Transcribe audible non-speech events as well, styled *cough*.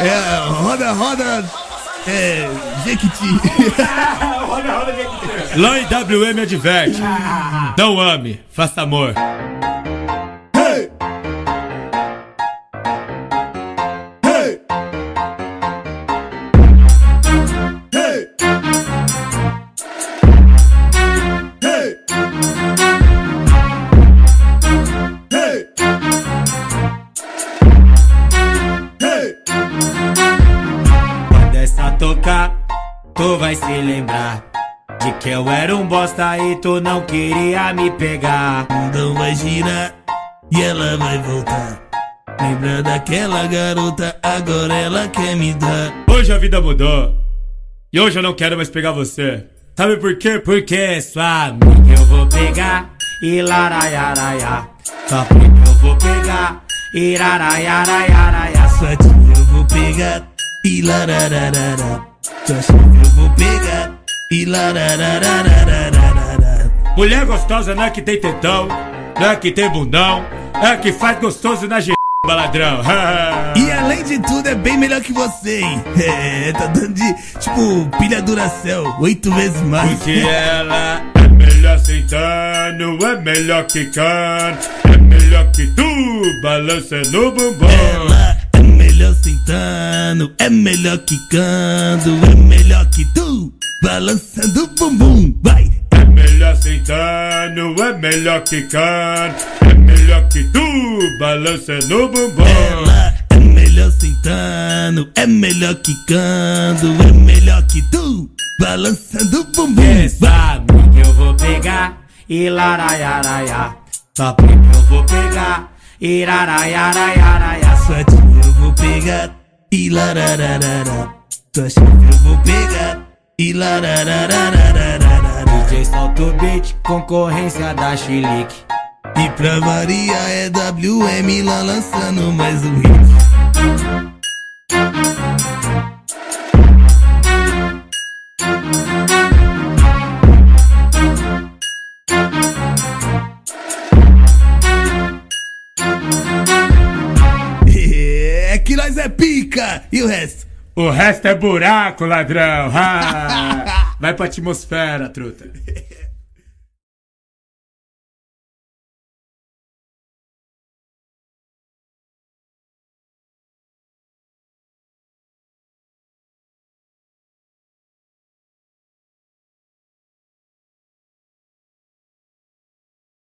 É, roda, roda. É. Jequiti. *laughs* roda, roda, Jequiti. Lá em WM adverte. Não ame, faça amor. Tu vai se lembrar de que eu era um bosta e tu não queria me pegar. Então vai girar e ela vai voltar. Lembra daquela garota, agora ela quer me dar. Hoje a vida mudou. E hoje eu não quero mais pegar você. Sabe por quê? Porque sua amiga eu vou pegar e laraiaraia. Sua prima eu vou pegar e laraiaraiaraia. Sua tia eu vou pegar e larararara. Sua chefe eu vou pegar e lararararararara. Mulher gostosa não é que tem tetão, não é que tem bundão, é que faz gostoso na g... baladrão. *laughs* E além de tudo, é bem melhor que você, hein? *laughs* É, tá dando de, tipo, pilha Duracell, oito vezes mais. Porque ela é melhor sentando, é melhor quicando, é melhor que tu, balança no bumbum. Ela é melhor quicando, é melhor que tu, balançando o bumbum, vai! É melhor sentando, é melhor quicando, é melhor que tu, balança no bumbum. Ela é melhor sentando, é melhor quicando, é melhor que tu, balançando o bumbum, Essa vai! amiga eu vou pegar e laraiaraia. Sua prima eu vou pegar e laraiaraiaraia. Sua tia eu vou pegar e larararara. Sua chefe eu vou pegar e lararararararara. DJ solta o beat, concorrência da Chilique. E pra variar é WM lá lançando mais um hit. Que nós é pica! E o resto? O resto é buraco, ladrão. Ah, *laughs* vai pra atmosfera, truta.